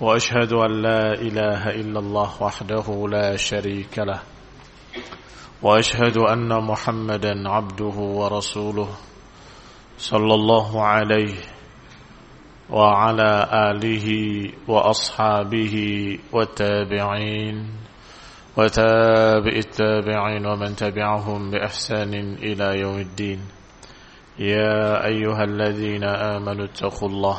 وأشهد أن لا إله إلا الله وحده لا شريك له. وأشهد أن محمدا عبده ورسوله صلى الله عليه وعلى آله وأصحابه والتابعين وتابع التابعين ومن تبعهم بإحسان إلى يوم الدين. يا أيها الذين آمنوا اتقوا الله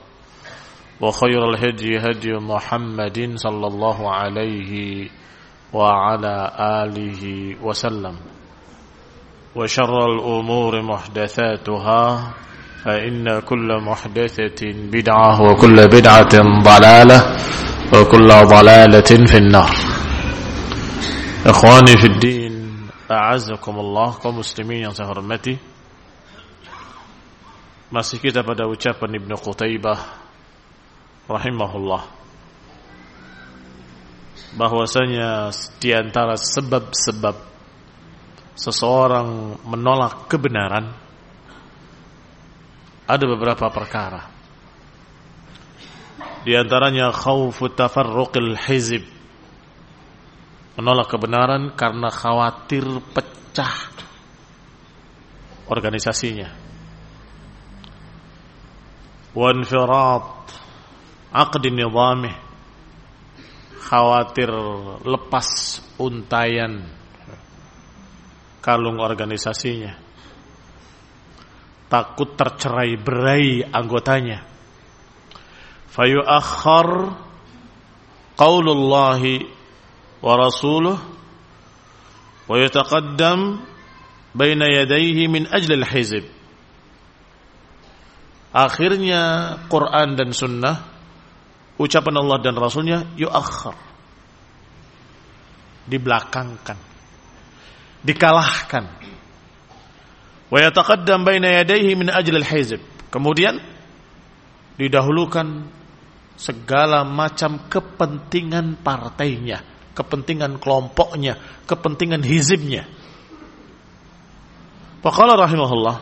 وخير الهدي هدي محمد صلى الله عليه وعلى آله وسلم. وشر الأمور محدثاتها فإن كل محدثة بدعة وكل بدعة ضلالة وكل ضلالة في النار. إخواني في الدين أعزكم الله كمسلمين yang saya hormati. Masih kita pada Qutaibah rahimahullah. Bahwasanya di antara sebab-sebab seseorang menolak kebenaran ada beberapa perkara. Di antaranya khaufu tafarruqil hizib. Menolak kebenaran karena khawatir pecah organisasinya. Wanfirat aqdi nizamih. Khawatir lepas untayan kalung organisasinya. Takut tercerai berai anggotanya. Fayuakhar qaulullahi wa rasuluh wa yataqaddam baina yadayhi min ajli al-hizb. Akhirnya Quran dan sunnah ucapan Allah dan Rasulnya yuakhir dibelakangkan. Dikalahkan. Wa yataqaddam baina yadayhi min ajli al-hizb kemudian didahulukan segala macam kepentingan partainya kepentingan kelompoknya kepentingan hizibnya. Faqala rahimahullah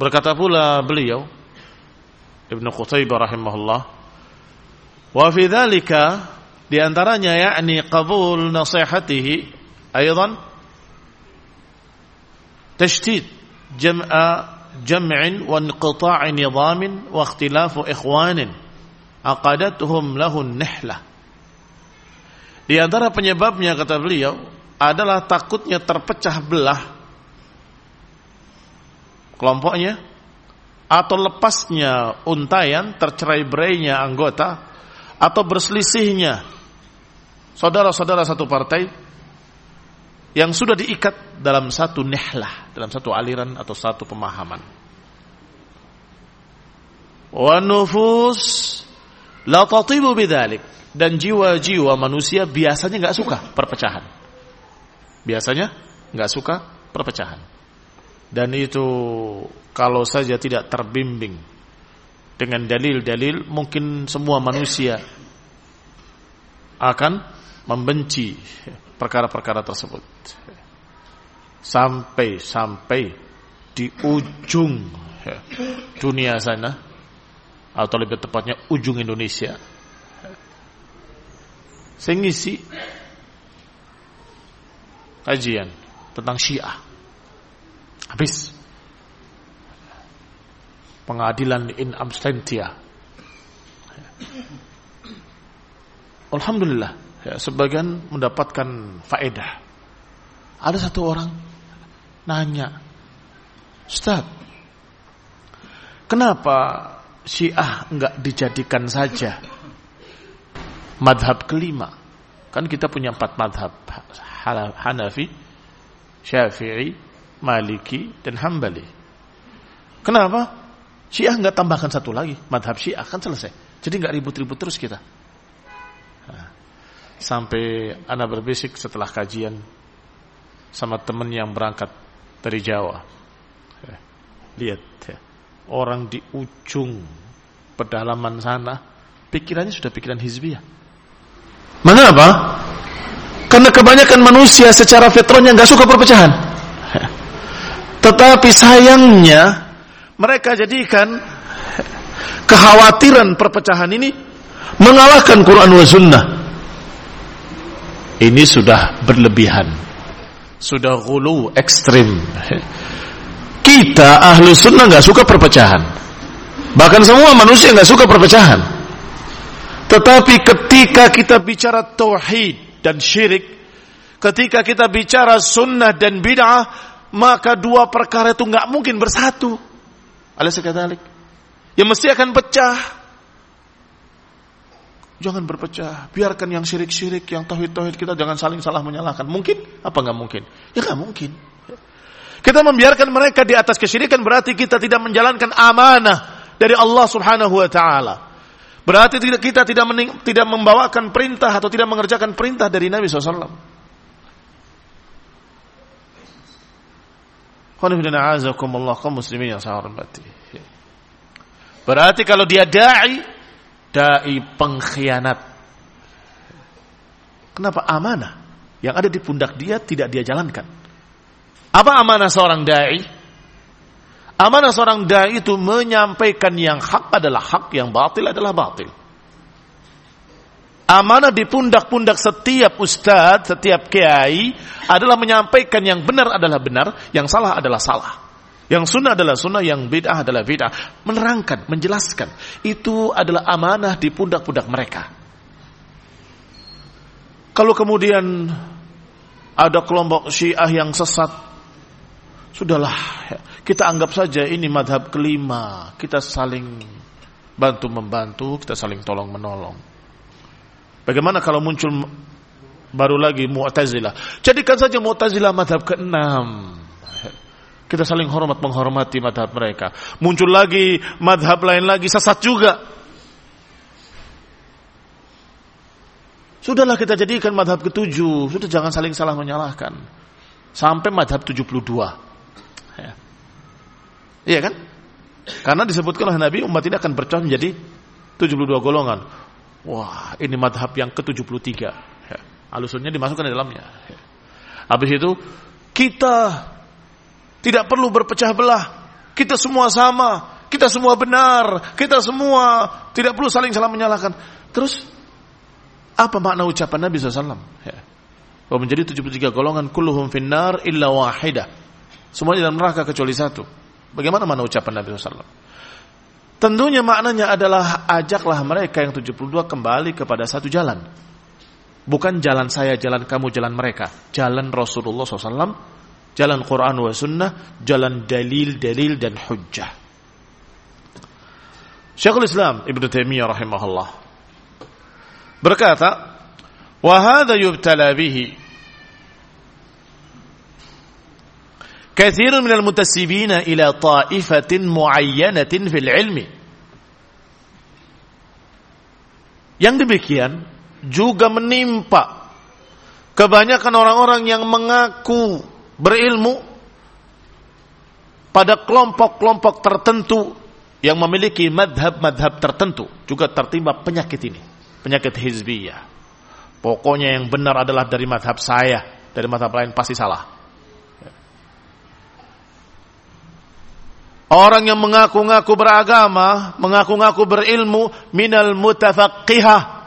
berkata pula beliau Ibnu Qutaibah rahimahullah wa fi dzalika di antaranya yakni qabul nasihatihi aidan tashdid jam'a jam'in wa inqita' nizamin wa ikhtilaf ikhwanin aqadatuhum lahu nihla di antara penyebabnya kata beliau adalah takutnya terpecah belah kelompoknya atau lepasnya untayan, tercerai berainya anggota, atau berselisihnya saudara-saudara satu partai yang sudah diikat dalam satu nihlah, dalam satu aliran atau satu pemahaman. Wa nufus la tatibu bidzalik dan jiwa-jiwa manusia biasanya nggak suka perpecahan. Biasanya nggak suka perpecahan. Dan itu kalau saja tidak terbimbing dengan dalil-dalil mungkin semua manusia akan membenci perkara-perkara tersebut. Sampai-sampai di ujung dunia sana atau lebih tepatnya ujung Indonesia. Saya ngisi kajian tentang Syiah. Habis pengadilan in absentia. Alhamdulillah, ya, sebagian mendapatkan faedah. Ada satu orang nanya, Ustaz, kenapa Syiah enggak dijadikan saja madhab kelima? Kan kita punya empat madhab, Hanafi, Syafi'i, Maliki, dan Hambali. Kenapa? Syiah nggak tambahkan satu lagi, madhab Syiah kan selesai. Jadi nggak ribut-ribut terus kita. Nah, sampai anak berbisik setelah kajian sama temen yang berangkat dari Jawa. Eh, lihat ya, orang di ujung pedalaman sana pikirannya sudah pikiran hizbiyah. Mengapa? Karena kebanyakan manusia secara fitrahnya nggak suka perpecahan. Tetapi sayangnya mereka jadikan kekhawatiran perpecahan ini mengalahkan Quran wa sunnah. Ini sudah berlebihan. Sudah gulu ekstrim. Kita ahlu sunnah nggak suka perpecahan. Bahkan semua manusia nggak suka perpecahan. Tetapi ketika kita bicara tauhid dan syirik, ketika kita bicara sunnah dan bid'ah, maka dua perkara itu nggak mungkin bersatu. Alaysa kadzalik? Ya mesti akan pecah. Jangan berpecah. Biarkan yang syirik-syirik, yang tauhid-tauhid kita jangan saling salah menyalahkan. Mungkin? Apa nggak mungkin? Ya nggak mungkin. Kita membiarkan mereka di atas kesyirikan berarti kita tidak menjalankan amanah dari Allah Subhanahu wa taala. Berarti kita tidak tidak membawakan perintah atau tidak mengerjakan perintah dari Nabi SAW. Kaum muslimin yang saya hormati. Berarti kalau dia dai, dai pengkhianat. Kenapa amanah yang ada di pundak dia tidak dia jalankan? Apa amanah seorang dai? Amanah seorang dai itu menyampaikan yang hak adalah hak, yang batil adalah batil. Amanah di pundak-pundak setiap ustadz, setiap kiai adalah menyampaikan yang benar adalah benar, yang salah adalah salah. Yang sunnah adalah sunnah, yang bid'ah adalah bid'ah. Menerangkan, menjelaskan. Itu adalah amanah di pundak-pundak mereka. Kalau kemudian ada kelompok syiah yang sesat, sudahlah, kita anggap saja ini madhab kelima. Kita saling bantu-membantu, kita saling tolong-menolong. Bagaimana kalau muncul baru lagi Mu'tazilah? Jadikan saja Mu'tazilah madhab ke-6. Kita saling hormat menghormati madhab mereka. Muncul lagi madhab lain lagi sesat juga. Sudahlah kita jadikan madhab ketujuh. Sudah jangan saling salah menyalahkan. Sampai madhab 72. Ya. Iya kan? Karena disebutkan oleh Nabi umat ini akan bercah menjadi 72 golongan. Wah, ini madhab yang ke-73. Ya. Alusunnya dimasukkan di dalamnya. Ya. Habis itu, kita tidak perlu berpecah belah. Kita semua sama. Kita semua benar. Kita semua tidak perlu saling salah menyalahkan. Terus, apa makna ucapan Nabi SAW? Ya. Bahwa menjadi 73 golongan kulluhum finnar illa wahidah. Semuanya dalam neraka kecuali satu. Bagaimana mana ucapan Nabi SAW? Tentunya maknanya adalah ajaklah mereka yang 72 kembali kepada satu jalan. Bukan jalan saya, jalan kamu, jalan mereka. Jalan Rasulullah SAW, jalan Quran wa sunnah, jalan dalil-dalil dan hujjah. Syekhul Islam Ibn Taimiyah rahimahullah berkata, "Wa hadha yubtala bihi Kathirun minal mutasibina ila ta'ifatin muayyanatin fil ilmi. Yang demikian juga menimpa kebanyakan orang-orang yang mengaku berilmu pada kelompok-kelompok tertentu yang memiliki madhab-madhab tertentu juga tertimpa penyakit ini, penyakit hizbiyah. Pokoknya yang benar adalah dari madhab saya, dari madhab lain pasti salah. Orang yang mengaku-ngaku beragama, mengaku-ngaku berilmu, minal mutafaqihah.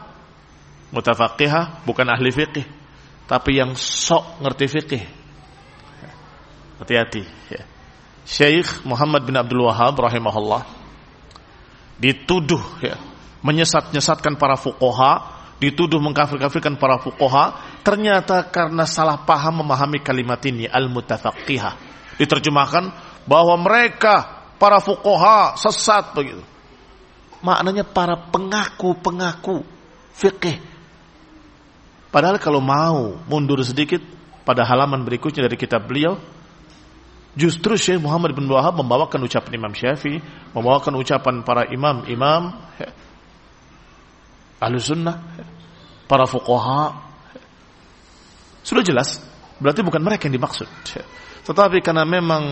Mutafaqihah bukan ahli fikih, tapi yang sok ngerti fikih. Hati-hati. Ya. Syekh Muhammad bin Abdul Wahab rahimahullah dituduh ya, menyesat-nyesatkan para fuqaha, dituduh mengkafir-kafirkan para fuqaha, ternyata karena salah paham memahami kalimat ini al-mutafaqihah. Diterjemahkan bahwa mereka para fuqaha sesat begitu. Maknanya para pengaku-pengaku fikih. Padahal kalau mau mundur sedikit pada halaman berikutnya dari kitab beliau, justru Syekh Muhammad bin Wahab membawakan ucapan Imam Syafi'i, membawakan ucapan para imam-imam ahlu sunnah, para fuqaha. Sudah jelas, berarti bukan mereka yang dimaksud. Tetapi karena memang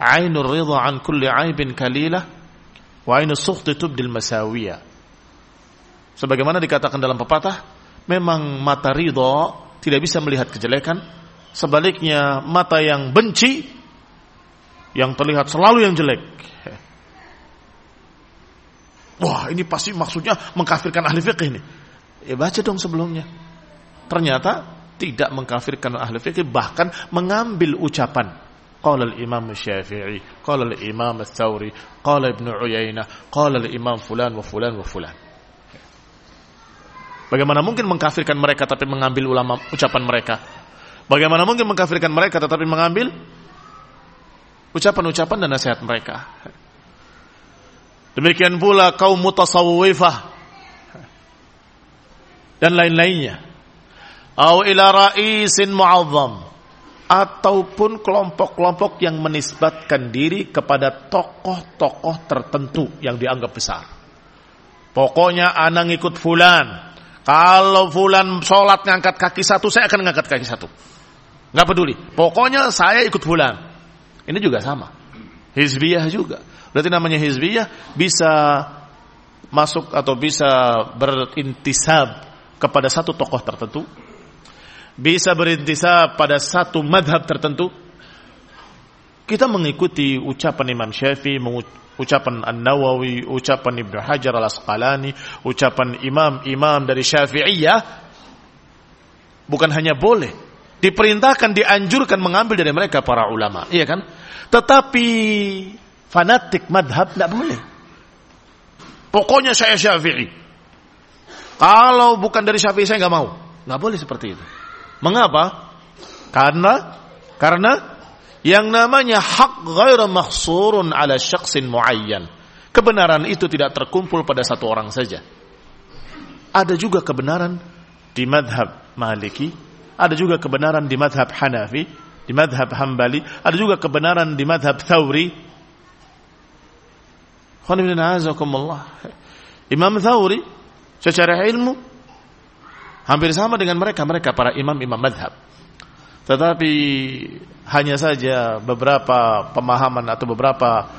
ainur ridha an kulli aibin kalilah wa ainus sukhti tubdil masawiyah. Sebagaimana dikatakan dalam pepatah, memang mata ridha tidak bisa melihat kejelekan, sebaliknya mata yang benci yang terlihat selalu yang jelek. Wah, ini pasti maksudnya mengkafirkan ahli fikih ini. Ya baca dong sebelumnya. Ternyata tidak mengkafirkan ahli fikih bahkan mengambil ucapan qala al-imam Syafi'i, qala al-imam Ats-Tsauri, qala Ibnu Uyainah, qala al-imam fulan wa fulan wa fulan. Bagaimana mungkin mengkafirkan mereka tapi mengambil ulama ucapan mereka? Bagaimana mungkin mengkafirkan mereka tetapi mengambil ucapan-ucapan dan nasihat mereka? Demikian pula kaum mutasawwifah dan lain-lainnya. Au ila ra'isin mu'azzam ataupun kelompok-kelompok yang menisbatkan diri kepada tokoh-tokoh tertentu yang dianggap besar. Pokoknya anak ngikut fulan. Kalau fulan sholat ngangkat kaki satu, saya akan ngangkat kaki satu. Nggak peduli. Pokoknya saya ikut fulan. Ini juga sama. Hizbiyah juga. Berarti namanya hizbiyah bisa masuk atau bisa berintisab kepada satu tokoh tertentu. Bisa berintisab pada satu madhab tertentu. Kita mengikuti ucapan Imam Syafi'i, ucapan An-Nawawi, ucapan Ibnu Hajar Al-Asqalani, ucapan imam-imam dari Syafi'iyah bukan hanya boleh, diperintahkan, dianjurkan mengambil dari mereka para ulama, iya kan? Tetapi fanatik madhab tidak boleh. Pokoknya saya Syafi'i. Kalau bukan dari Syafi'i saya nggak mau, nggak boleh seperti itu. Mengapa? Karena karena yang namanya hak ghair mahsurun ala syakhsin muayyan. Kebenaran itu tidak terkumpul pada satu orang saja. Ada juga kebenaran di madhab Maliki, ada juga kebenaran di madhab Hanafi, di madhab Hambali, ada juga kebenaran di madhab Thawri. Imam Thawri secara ilmu hampir sama dengan mereka, mereka para imam-imam madhab. Tetapi hanya saja beberapa pemahaman atau beberapa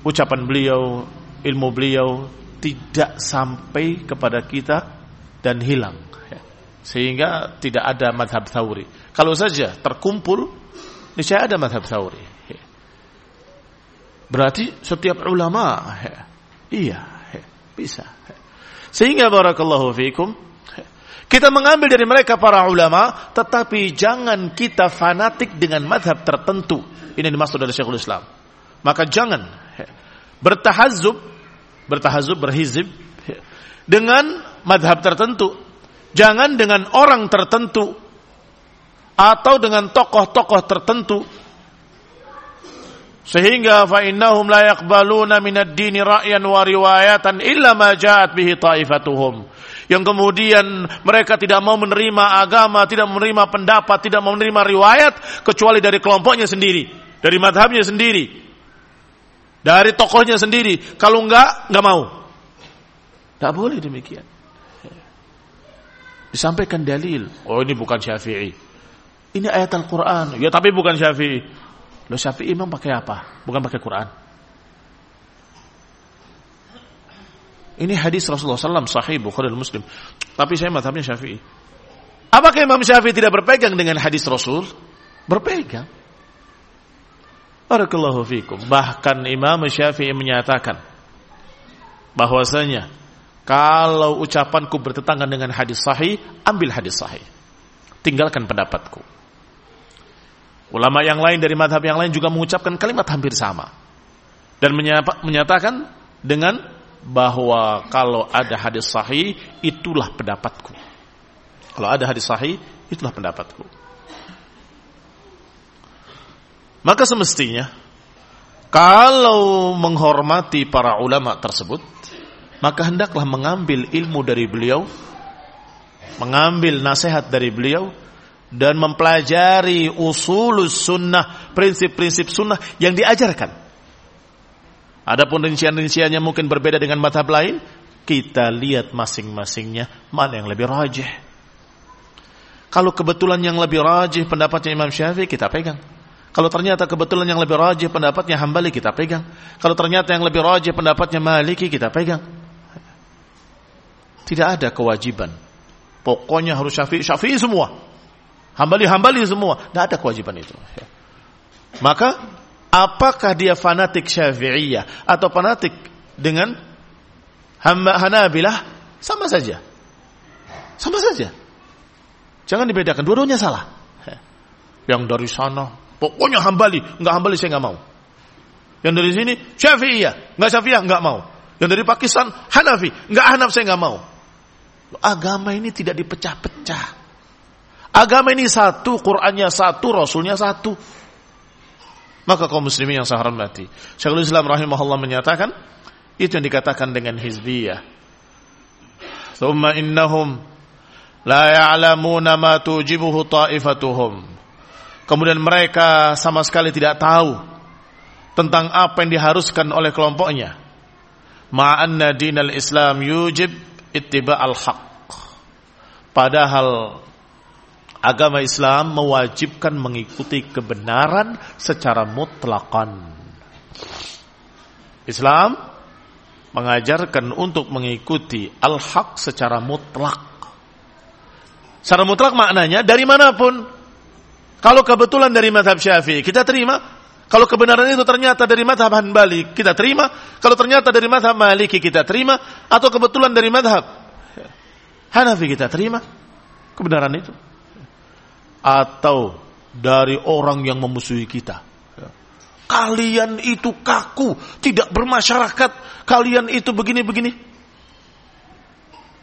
ucapan beliau, ilmu beliau tidak sampai kepada kita dan hilang. Sehingga tidak ada madhab thawri. Kalau saja terkumpul, niscaya ada madhab thawri. Berarti setiap ulama, iya, bisa. Sehingga barakallahu fiikum, kita mengambil dari mereka para ulama, tetapi jangan kita fanatik dengan madhab tertentu. Ini dimaksud dari Syekhul Islam. Maka jangan bertahazub, bertahazub, berhizib dengan madhab tertentu. Jangan dengan orang tertentu atau dengan tokoh-tokoh tertentu sehingga fa innahum la yaqbaluna min ad-dini ra'yan wa riwayatan illa ma ja'at bihi taifatuhum yang kemudian mereka tidak mau menerima agama, tidak menerima pendapat, tidak mau menerima riwayat kecuali dari kelompoknya sendiri, dari madhabnya sendiri, dari tokohnya sendiri. Kalau enggak, enggak mau. Tidak boleh demikian. Disampaikan dalil. Oh ini bukan syafi'i. Ini ayat Al-Quran. Ya tapi bukan syafi'i. Lo syafi'i memang pakai apa? Bukan pakai Quran. Ini hadis Rasulullah SAW sahih Bukhari Muslim. Tapi saya madhabnya Syafi'i. Apakah Imam Syafi'i tidak berpegang dengan hadis Rasul? Berpegang. Barakallahu fikum. Bahkan Imam Syafi'i menyatakan bahwasanya kalau ucapanku bertentangan dengan hadis sahih, ambil hadis sahih. Tinggalkan pendapatku. Ulama yang lain dari madhab yang lain juga mengucapkan kalimat hampir sama. Dan menyatakan dengan bahwa kalau ada hadis sahih itulah pendapatku. Kalau ada hadis sahih itulah pendapatku. Maka semestinya kalau menghormati para ulama tersebut, maka hendaklah mengambil ilmu dari beliau, mengambil nasihat dari beliau dan mempelajari usul sunnah, prinsip-prinsip sunnah yang diajarkan Adapun rincian-rinciannya mungkin berbeda dengan madhab lain, kita lihat masing-masingnya mana yang lebih rajih. Kalau kebetulan yang lebih rajih pendapatnya Imam Syafi'i, kita pegang. Kalau ternyata kebetulan yang lebih rajih pendapatnya Hambali, kita pegang. Kalau ternyata yang lebih rajih pendapatnya Maliki, kita pegang. Tidak ada kewajiban. Pokoknya harus Syafi'i, Syafi'i semua. Hambali, Hambali semua. Tidak ada kewajiban itu. Maka apakah dia fanatik Syafi'iyah atau fanatik dengan Hanabilah sama saja. Sama saja. Jangan dibedakan, dua-duanya salah. Yang dari sana, pokoknya hambali, enggak hambali saya enggak mau. Yang dari sini Syafi'iyah, enggak Syafi'iyah enggak mau. Yang dari Pakistan Hanafi, enggak Hanaf saya enggak mau. Agama ini tidak dipecah-pecah. Agama ini satu, Qur'annya satu, Rasulnya satu. Maka kaum muslimin yang saya hormati, Syekhul Islam rahimahullah menyatakan itu yang dikatakan dengan hizbiyah. Thumma innahum la ya'lamuna ma tujibuhu ta'ifatuhum. Kemudian mereka sama sekali tidak tahu tentang apa yang diharuskan oleh kelompoknya. Ma'anna dinal Islam yujib ittiba al-haq. Padahal agama Islam mewajibkan mengikuti kebenaran secara mutlakan. Islam mengajarkan untuk mengikuti al-haq secara mutlak. Secara mutlak maknanya dari mana pun. Kalau kebetulan dari madhab syafi'i, kita terima. Kalau kebenaran itu ternyata dari madhab Hanbali, kita terima. Kalau ternyata dari madhab Maliki, kita terima. Atau kebetulan dari madhab Hanafi, kita terima. Kebenaran itu atau dari orang yang memusuhi kita. Kalian itu kaku, tidak bermasyarakat. Kalian itu begini-begini.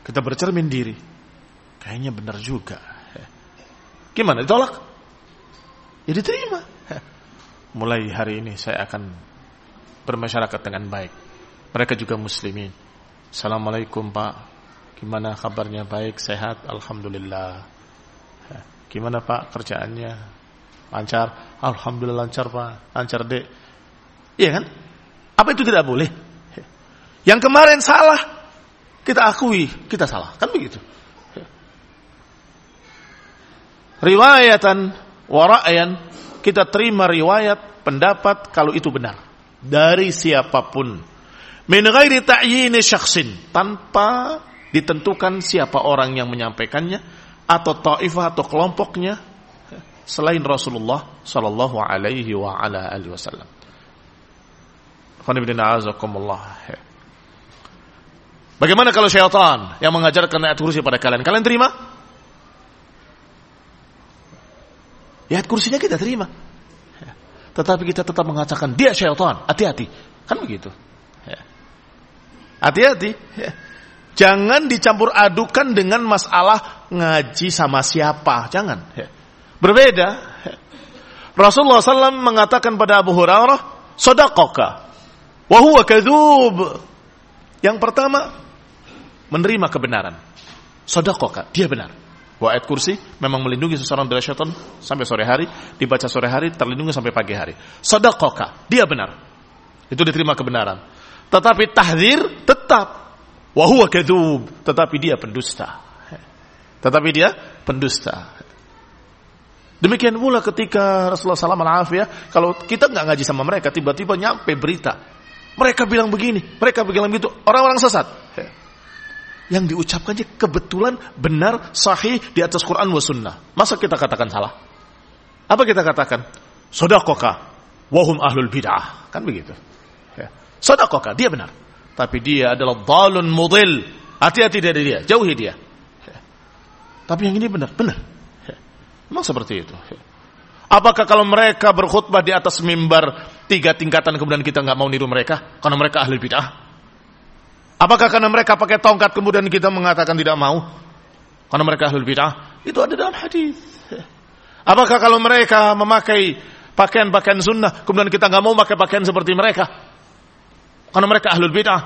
Kita bercermin diri. Kayaknya benar juga. Gimana? Ditolak? Ya diterima. Mulai hari ini saya akan bermasyarakat dengan baik. Mereka juga muslimin. Assalamualaikum Pak. Gimana kabarnya? Baik, sehat? Alhamdulillah. Gimana Pak kerjaannya? Lancar? Alhamdulillah lancar Pak. Lancar Dek. Iya kan? Apa itu tidak boleh? Yang kemarin salah, kita akui kita salah. Kan begitu. Riwayatan wara'yan kita terima riwayat pendapat kalau itu benar dari siapa pun min ghairi ta'yini syakhsin tanpa ditentukan siapa orang yang menyampaikannya atau taifah atau kelompoknya selain Rasulullah sallallahu alaihi wa ala alihi wasallam. Bagaimana kalau syaitan yang mengajarkan ayat kursi pada kalian? Kalian terima? Ya, ayat kursinya kita terima. Tetapi kita tetap mengatakan dia syaitan. Hati-hati. Kan begitu. Hati-hati. Jangan dicampur adukan dengan masalah ngaji sama siapa. Jangan. Berbeda. Rasulullah SAW mengatakan pada Abu Hurairah, Sodakoka. Wahuwa kadhub. Yang pertama, menerima kebenaran. Sodakoka. Dia benar. Wa ayat kursi memang melindungi seseorang dari syaitan sampai sore hari, dibaca sore hari, terlindungi sampai pagi hari. Sodakoka. Dia benar. Itu diterima kebenaran. Tetapi tahdir tetap. Wahuwa kadhub. Tetapi dia pendusta. Tetapi dia pendusta. Demikian pula ketika Rasulullah SAW ya, kalau kita nggak ngaji sama mereka, tiba-tiba nyampe berita. Mereka bilang begini, mereka bilang begitu, orang-orang sesat. yang diucapkannya kebetulan benar sahih di atas Quran wa sunnah. Masa kita katakan salah? Apa kita katakan? Sodakoka, wahum ahlul bid'ah. Kan begitu. Ya. Sodakoka, dia benar. Tapi dia adalah dalun mudil. Hati-hati dari dia, jauhi dia. Tapi yang ini benar, benar. Memang seperti itu. Apakah kalau mereka berkhutbah di atas mimbar tiga tingkatan kemudian kita nggak mau niru mereka karena mereka ahli bid'ah? Apakah karena mereka pakai tongkat kemudian kita mengatakan tidak mau? Karena mereka ahlul bid'ah. Itu ada dalam hadis. Apakah kalau mereka memakai pakaian-pakaian sunnah, kemudian kita nggak mau pakai pakaian seperti mereka? Karena mereka ahlul bid'ah.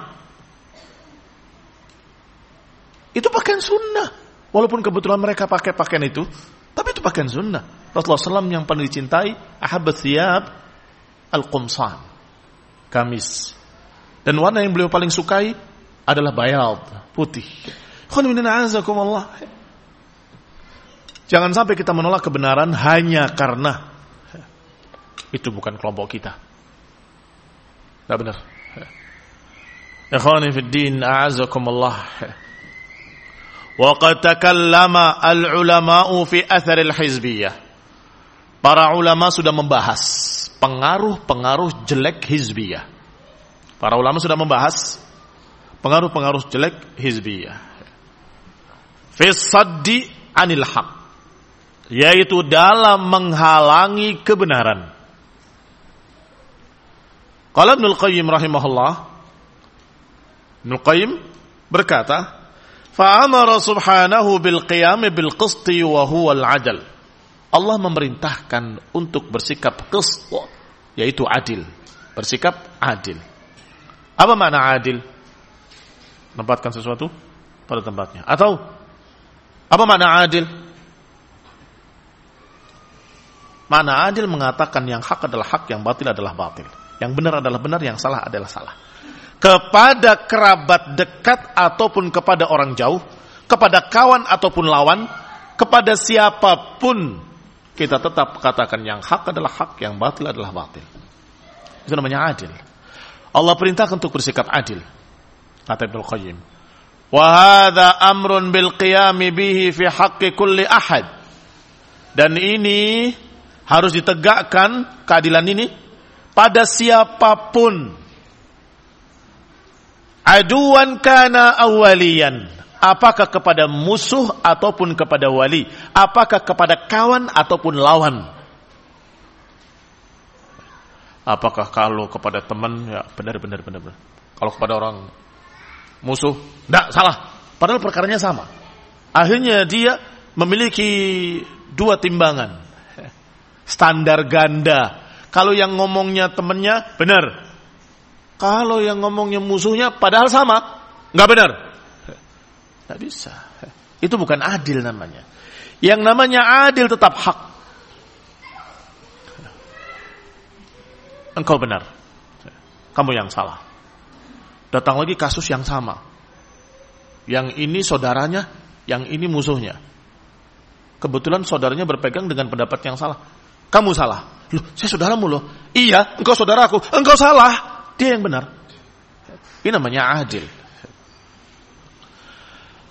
Itu pakaian sunnah. Walaupun kebetulan mereka pakai pakaian itu, tapi itu pakaian sunnah. Rasulullah SAW yang paling dicintai, ahabat thiyab al-qumsan. Kamis. Dan warna yang beliau paling sukai adalah bayat, putih. Jangan sampai kita menolak kebenaran hanya karena itu bukan kelompok kita. Tidak benar. Ikhwani fi din, a'azakumullah. Waqad takallama al-ulama'u fi athar al-hizbiyah. Para ulama sudah membahas pengaruh-pengaruh jelek hizbiyah. Para ulama sudah membahas pengaruh-pengaruh jelek hizbiyah. Fisaddi anil haq. Yaitu dalam menghalangi kebenaran. Qala Ibnu Qayyim rahimahullah Ibnu Qayyim berkata, "Fa'amara subhanahu bil qiyam bil qisti wa huwa al adl." Allah memerintahkan untuk bersikap qist yaitu adil, bersikap adil. Apa makna adil? Tempatkan sesuatu pada tempatnya. Atau apa makna adil? Mana adil mengatakan yang hak adalah hak, yang batil adalah batil. Yang benar adalah benar, yang salah adalah salah. Kepada kerabat dekat ataupun kepada orang jauh, kepada kawan ataupun lawan, kepada siapa pun kita tetap katakan yang hak adalah hak, yang batil adalah batil. Itu namanya adil. Allah perintahkan untuk bersikap adil kata Ibnu Qayyim. Wa hadha amrun bil qiyami bihi fi haqqi kulli ahad. Dan ini harus ditegakkan keadilan ini pada siapa pun. Aduan kana awalian. Apakah kepada musuh ataupun kepada wali? Apakah kepada kawan ataupun lawan? Apakah kalau kepada teman ya benar benar benar benar. Kalau kepada orang musuh. Tidak, salah. Padahal perkaranya sama. Akhirnya dia memiliki dua timbangan. Standar ganda. Kalau yang ngomongnya temennya benar. Kalau yang ngomongnya musuhnya padahal sama. Nggak benar. Tidak bisa. Itu bukan adil namanya. Yang namanya adil tetap hak. Engkau benar. Kamu yang salah. Datang lagi kasus yang sama. Yang ini saudaranya, yang ini musuhnya. Kebetulan saudaranya berpegang dengan pendapat yang salah. Kamu salah. Loh, saya saudaramu loh. Iya, engkau saudaraku. Engkau salah. Dia yang benar. Ini namanya adil.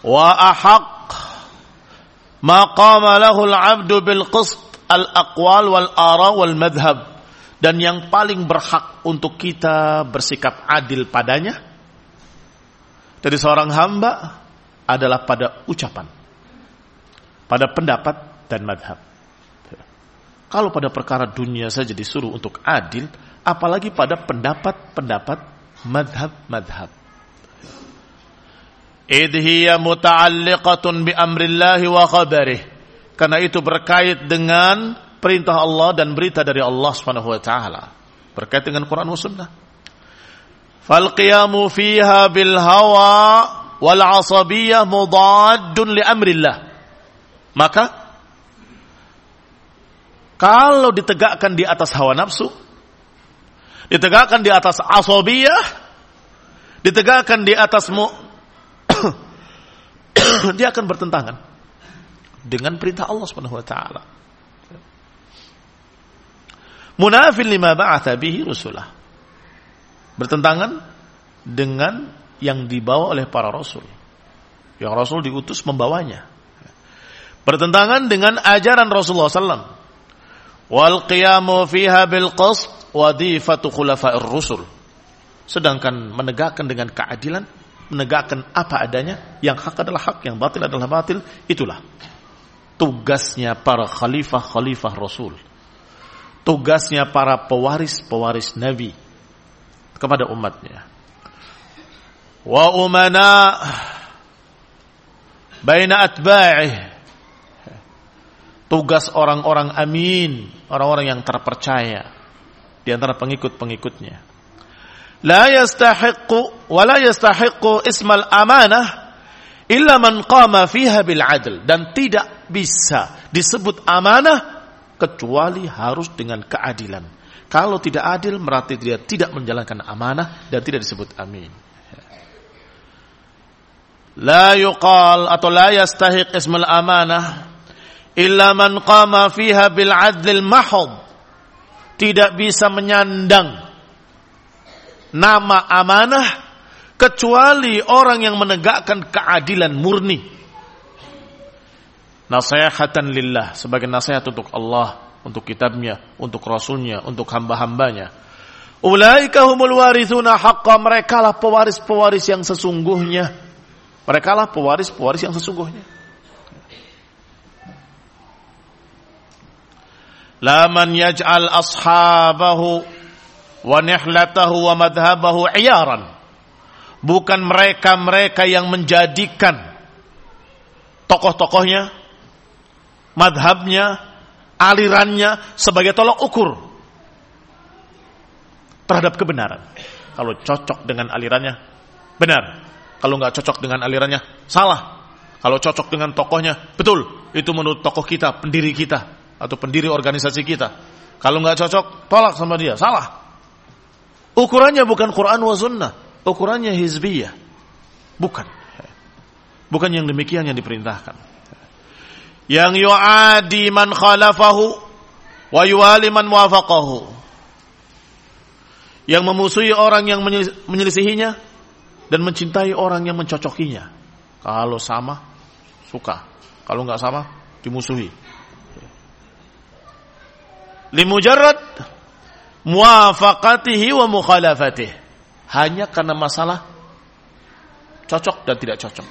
Wa ahaq maqama lahu al-'abdu bil qist al-aqwal wal ara wal madhab dan yang paling berhak untuk kita bersikap adil padanya dari seorang hamba adalah pada ucapan, pada pendapat dan madhab. Kalau pada perkara dunia saja disuruh untuk adil, apalagi pada pendapat-pendapat madhab-madhab. Idhiya muta'alliqatun bi amrillahi wa khabarih. Karena itu berkait dengan perintah Allah dan berita dari Allah Subhanahu wa taala. Berkait dengan Quran dan Sunnah. Falqiyamu fiha bil hawa wal asabiyyah mudaddun li amrillah. Maka kalau ditegakkan di atas hawa nafsu, ditegakkan di atas asabiyah ditegakkan di atas mu dia akan bertentangan dengan perintah Allah Subhanahu wa taala munafil lima ba'atha bihi rusulah bertentangan dengan yang dibawa oleh para rasul. Yang Rasul diutus membawanya. Bertentangan dengan ajaran Rasulullah SAW. Wal qiyamu fiha bil qasd wadifatu khulafa'ir rusul. Sedangkan menegakkan dengan keadilan, menegakkan apa adanya, yang hak adalah hak, yang batil adalah batil, itulah tugasnya para khalifah-khalifah Rasul. Tugasnya para pewaris-pewaris Nabi kepada umatnya. Wa umana baina atba'ih tugas orang-orang amin, orang-orang yang terpercaya di antara pengikut-pengikutnya. La yastahiqqu wa la yastahiqqu ismal amanah illa man qama fiha bil adl dan tidak bisa disebut amanah kecuali harus dengan keadilan. Kalau tidak adil berarti dia tidak menjalankan amanah dan tidak disebut amin. La yuqal atau la yastahiq ismal amanah illa man qama fiha bil adlil mahad tidak bisa menyandang nama amanah kecuali orang yang menegakkan keadilan murni. Nasihatan lillah sebagai nasihat untuk Allah untuk kitabnya untuk rasulnya untuk hamba-hambanya. Ulaika humul warithuna haqqa mereka lah pewaris-pewaris yang sesungguhnya. Mereka lah pewaris-pewaris yang sesungguhnya la man yaj'al ashabahu wa nihlatahu wa madhabahu iyaran bukan mereka-mereka yang menjadikan tokoh-tokohnya madhabnya alirannya sebagai tolok ukur terhadap kebenaran. Kalau cocok dengan alirannya benar. Kalau nggak cocok dengan alirannya salah. Kalau cocok dengan tokohnya betul. Itu menurut tokoh kita pendiri kita atau pendiri organisasi kita. Kalau nggak cocok, tolak sama dia. Salah. Ukurannya bukan Quran wa sunnah. Ukurannya hizbiyah. Bukan. Bukan yang demikian yang diperintahkan. Yang yu'adi man khalafahu wa yuwali man muwafaqahu. Yang memusuhi orang yang menyelisihinya dan mencintai orang yang mencocokinya. Kalau sama, suka. Kalau nggak sama, dimusuhi limujarrad muwafaqatihi wa mukhalafatih hanya karena masalah cocok dan tidak cocok.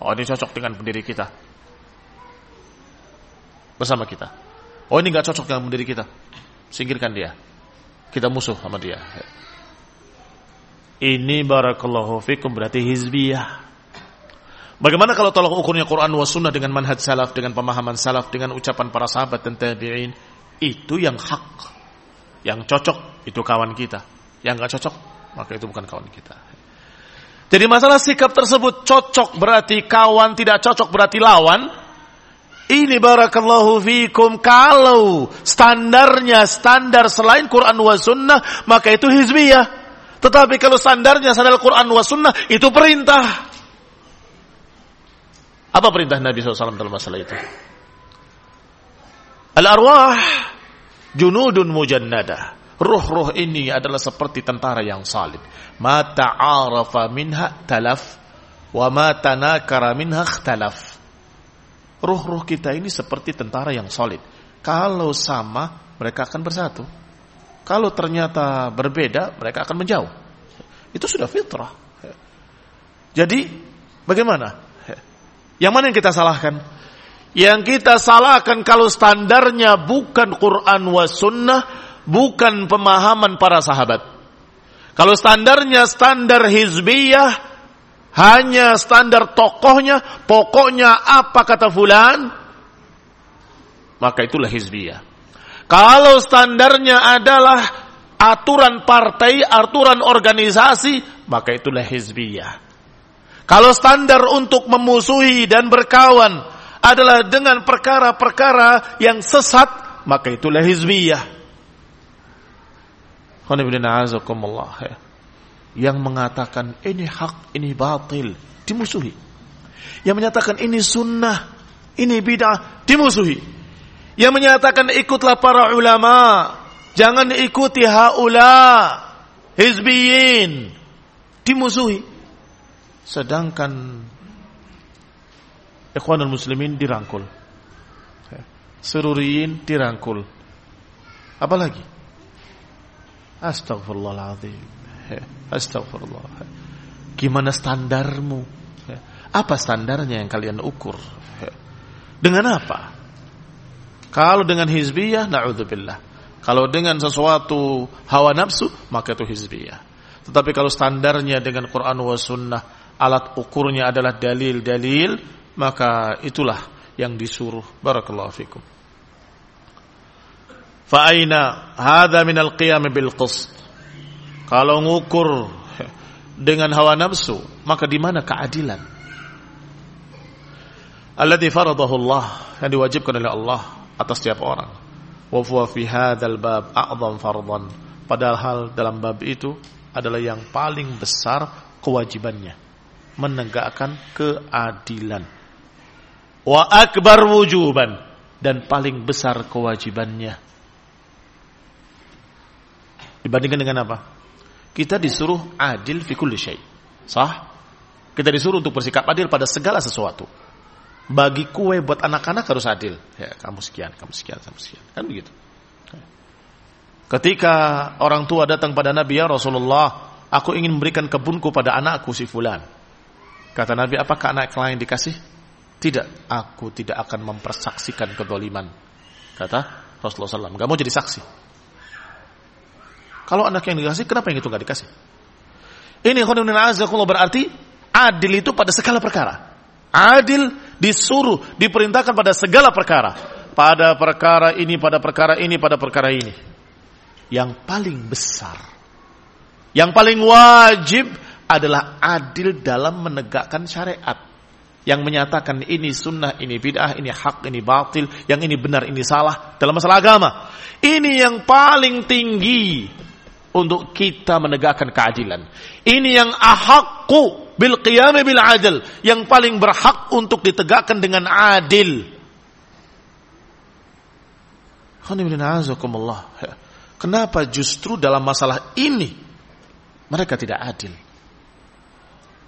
Oh ini cocok dengan pendiri kita. Bersama kita. Oh ini nggak cocok dengan pendiri kita. Singkirkan dia. Kita musuh sama dia. Ini barakallahu fikum berarti hizbiyah. Bagaimana kalau tolak ukurnya Quran wa sunnah dengan manhaj salaf, dengan pemahaman salaf, dengan ucapan para sahabat dan tabi'in? Itu yang hak. Yang cocok itu kawan kita. Yang nggak cocok maka itu bukan kawan kita. Jadi masalah sikap tersebut cocok berarti kawan, tidak cocok berarti lawan. Ini barakallahu fikum kalau standarnya standar selain Quran wa sunnah maka itu hizbiyah. Tetapi kalau standarnya standar Quran wa sunnah itu perintah. Apa perintah Nabi SAW dalam masalah itu? Al-arwah junudun mujannada. Ruh-ruh ini adalah seperti tentara yang salib. Ma ta'arafa minha talaf wa ma tanakara minha ikhtalaf. Ruh-ruh kita ini seperti tentara yang solid. Kalau sama, mereka akan bersatu. Kalau ternyata berbeda, mereka akan menjauh. Itu sudah fitrah. Jadi, bagaimana? Yang mana yang kita salahkan? Yang kita salahkan kalau standarnya bukan Quran wa sunnah, bukan pemahaman para sahabat. Kalau standarnya standar hizbiyah, hanya standar tokohnya, pokoknya apa kata fulan, maka itulah hizbiyah. Kalau standarnya adalah aturan partai, aturan organisasi, maka itulah hizbiyah. Kalau standar untuk memusuhi dan berkawan adalah dengan perkara-perkara yang sesat, maka itulah hizbiyah. Yang mengatakan ini hak, ini batil, dimusuhi. Yang menyatakan ini sunnah, ini bid'ah, dimusuhi. Yang menyatakan ikutlah para ulama, jangan ikuti haula, hizbiyin, dimusuhi. Sedangkan Ikhwanul muslimin dirangkul. Sururiyin dirangkul. Apalagi? Astagfirullahaladzim. Astagfirullah. Gimana standarmu? Apa standarnya yang kalian ukur? Dengan apa? Kalau dengan hizbiyah, na'udzubillah. Kalau dengan sesuatu hawa nafsu, maka itu hizbiyah. Tetapi kalau standarnya dengan Quran wa sunnah, alat ukurnya adalah dalil-dalil, maka itulah yang disuruh. Barakallahu fikum. Fa'aina hadha minal qiyam bil qist. Kalau ngukur dengan hawa nafsu, maka di mana keadilan? Alladhi faradahu Allah, yang diwajibkan oleh Allah atas setiap orang. Wa huwa fi hadzal bab a'zam fardan. Padahal dalam bab itu adalah yang paling besar kewajibannya menegakkan keadilan wa akbar wujuban dan paling besar kewajibannya. Dibandingkan dengan apa? Kita disuruh adil fi kulli syai. Sah? Kita disuruh untuk bersikap adil pada segala sesuatu. Bagi kue buat anak-anak harus adil. Ya, kamu sekian, kamu sekian, kamu sekian. Kan begitu. Ketika orang tua datang pada Nabi ya Rasulullah, aku ingin memberikan kebunku pada anakku si fulan. Kata Nabi, apakah anak lain dikasih? Tidak, aku tidak akan mempersaksikan kedoliman. Kata Rasulullah SAW. Gak mau jadi saksi. Kalau anak yang dikasih, kenapa yang itu gak dikasih? Ini azakullah berarti adil itu pada segala perkara. Adil disuruh, diperintahkan pada segala perkara. Pada perkara ini, pada perkara ini, pada perkara ini. Yang paling besar. Yang paling wajib adalah adil dalam menegakkan syariat yang menyatakan ini sunnah, ini bid'ah, ini hak, ini batil, yang ini benar, ini salah dalam masalah agama. Ini yang paling tinggi untuk kita menegakkan keadilan. Ini yang ahakku bil qiyam bil adil, yang paling berhak untuk ditegakkan dengan adil. Kenapa justru dalam masalah ini mereka tidak adil?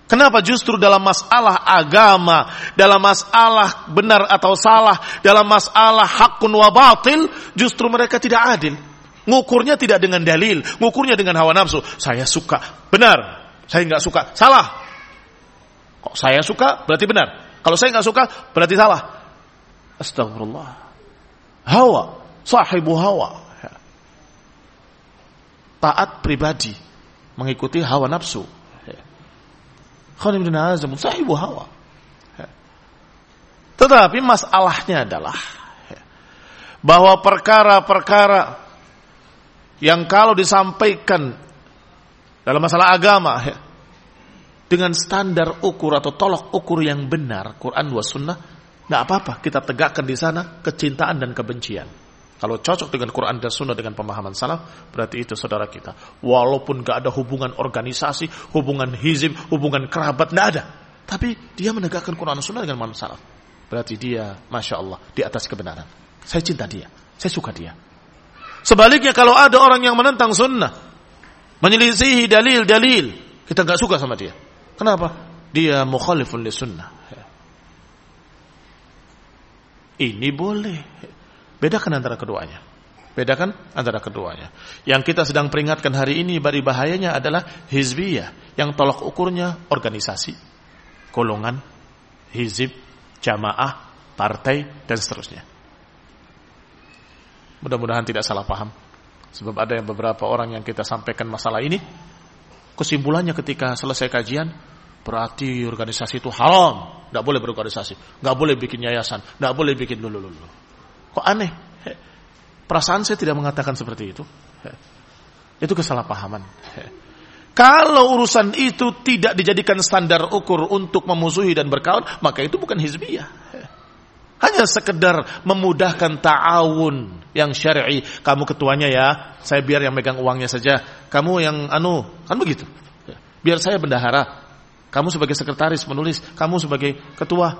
Kenapa justru dalam masalah agama, dalam masalah benar atau salah, dalam masalah hakun wa batil, justru mereka tidak adil. Ngukurnya tidak dengan dalil, ngukurnya dengan hawa nafsu. Saya suka, benar. Saya nggak suka, salah. Kok saya suka, berarti benar. Kalau saya nggak suka, berarti salah. Astagfirullah. Hawa, sahibu hawa. Taat pribadi, mengikuti hawa nafsu Khalim bin Azam sahibu hawa. Tetapi masalahnya adalah bahwa perkara-perkara yang kalau disampaikan dalam masalah agama dengan standar ukur atau tolok ukur yang benar Quran wa sunnah tidak apa-apa kita tegakkan di sana kecintaan dan kebencian kalau cocok dengan Quran dan Sunnah dengan pemahaman salaf, berarti itu saudara kita. Walaupun gak ada hubungan organisasi, hubungan hizib, hubungan kerabat, tidak ada. Tapi dia menegakkan Quran dan Sunnah dengan pemahaman salaf. Berarti dia, Masya Allah, di atas kebenaran. Saya cinta dia. Saya suka dia. Sebaliknya kalau ada orang yang menentang sunnah, menyelisihi dalil-dalil, kita gak suka sama dia. Kenapa? Dia mukhalifun li sunnah. Ini boleh. Bedakan antara keduanya. Bedakan antara keduanya. Yang kita sedang peringatkan hari ini bari bahayanya adalah hizbiyah. Yang tolak ukurnya organisasi, golongan, hizib, jamaah, partai, dan seterusnya. Mudah-mudahan tidak salah paham. Sebab ada yang beberapa orang yang kita sampaikan masalah ini. Kesimpulannya ketika selesai kajian. Berarti organisasi itu haram. Tidak boleh berorganisasi. Tidak boleh bikin yayasan. Tidak boleh bikin dulu-dulu. Kok aneh? Perasaan saya tidak mengatakan seperti itu. Itu kesalahpahaman. Kalau urusan itu tidak dijadikan standar ukur untuk memusuhi dan berkawan, maka itu bukan hizbiyah. Hanya sekedar memudahkan ta'awun yang syar'i. Kamu ketuanya ya, saya biar yang megang uangnya saja. Kamu yang anu, kan begitu. Biar saya bendahara. Kamu sebagai sekretaris menulis, kamu sebagai ketua.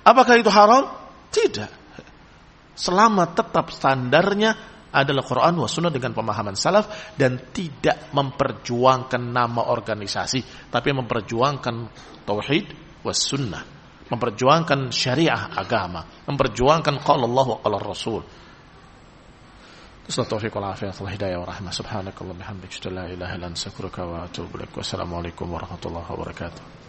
Apakah itu haram? Tidak selama tetap standarnya adalah Quran wa sunnah dengan pemahaman salaf dan tidak memperjuangkan nama organisasi tapi memperjuangkan tauhid wa sunnah memperjuangkan syariah agama, memperjuangkan qala Allah wa qala Rasul. Taufiq wal afiyah wal hidayah wa rahmah. Subhanakallah bihamdika la ilaha illa anta astaghfiruka wa atubu ilaik. Wassalamualaikum warahmatullahi wabarakatuh.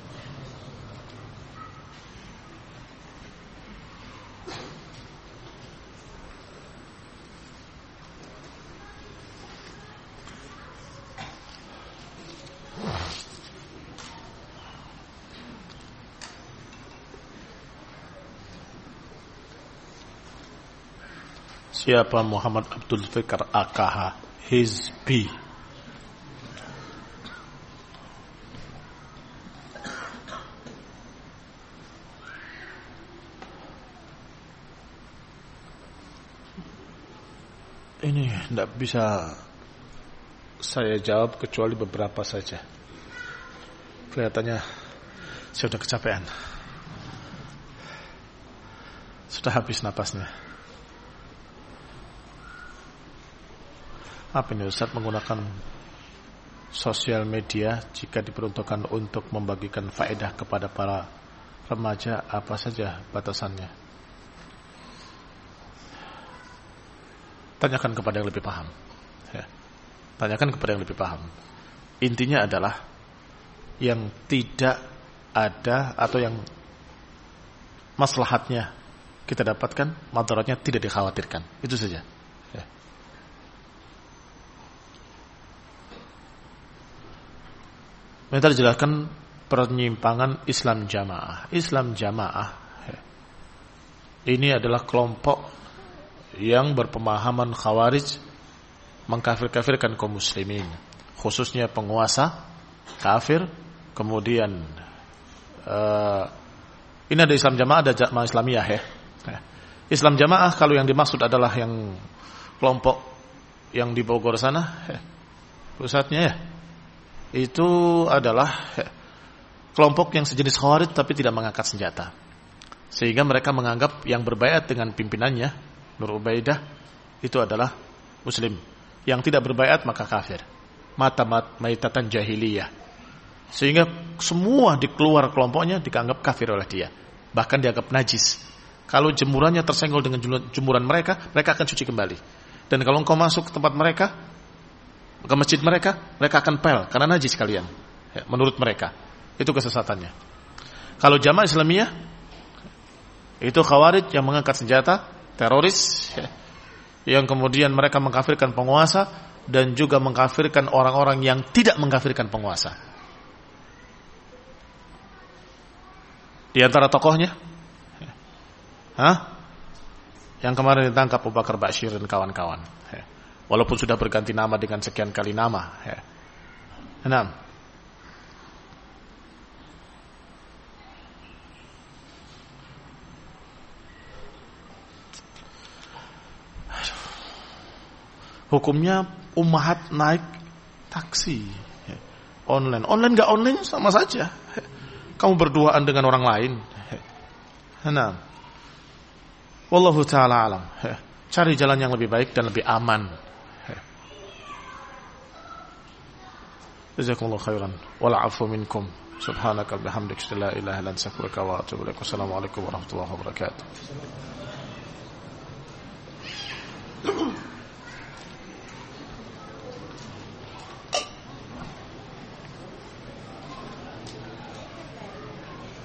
Siapa Muhammad Abdul Fikar AKH Hizbi Ini tidak bisa saya jawab kecuali beberapa saja. Kelihatannya saya sudah kecapean. Sudah habis napasnya. Apa ini Ustaz menggunakan sosial media jika diperuntukkan untuk membagikan faedah kepada para remaja apa saja batasannya? Tanyakan kepada yang lebih paham. Ya. Tanyakan kepada yang lebih paham. Intinya adalah yang tidak ada atau yang maslahatnya kita dapatkan, madaratnya tidak dikhawatirkan. Itu saja. Minta dijelaskan penyimpangan Islam jamaah. Islam jamaah ya. ini adalah kelompok yang berpemahaman khawarij mengkafir-kafirkan kaum muslimin, khususnya penguasa kafir, kemudian uh, ini ada Islam jamaah, ada jamaah Islamiyah ya. ya. Islam jamaah kalau yang dimaksud adalah yang kelompok yang di Bogor sana, ya. pusatnya ya itu adalah kelompok yang sejenis khawarij tapi tidak mengangkat senjata. Sehingga mereka menganggap yang berbaiat dengan pimpinannya Nur Ubaidah itu adalah muslim. Yang tidak berbaiat maka kafir. Mata mat maitatan jahiliyah. Sehingga semua di keluar kelompoknya dianggap kafir oleh dia. Bahkan dianggap najis. Kalau jemurannya tersenggol dengan jemuran mereka, mereka akan cuci kembali. Dan kalau engkau masuk ke tempat mereka, ke masjid mereka, mereka akan pel karena najis kalian. Ya, menurut mereka. Itu kesesatannya. Kalau jamaah Islamiyah itu khawarij yang mengangkat senjata, teroris ya, yang kemudian mereka mengkafirkan penguasa dan juga mengkafirkan orang-orang yang tidak mengkafirkan penguasa. Di antara tokohnya, ya. Hah? Yang kemarin ditangkap Abu Bakar Bashir dan kawan-kawan. Ya walaupun sudah berganti nama dengan sekian kali nama ya. Enam. Hukumnya umahat naik taksi ya. online. Online nggak online sama saja. Kamu berduaan dengan orang lain. Enam. Wallahu taala alam. Cari jalan yang lebih baik dan lebih aman. جزاكم الله خيرا. والعفو منكم. سبحانك بحمدك لا إله إلا أنت. أستغفرك وأتوب إليك. والسلام عليكم ورحمة الله وبركاته.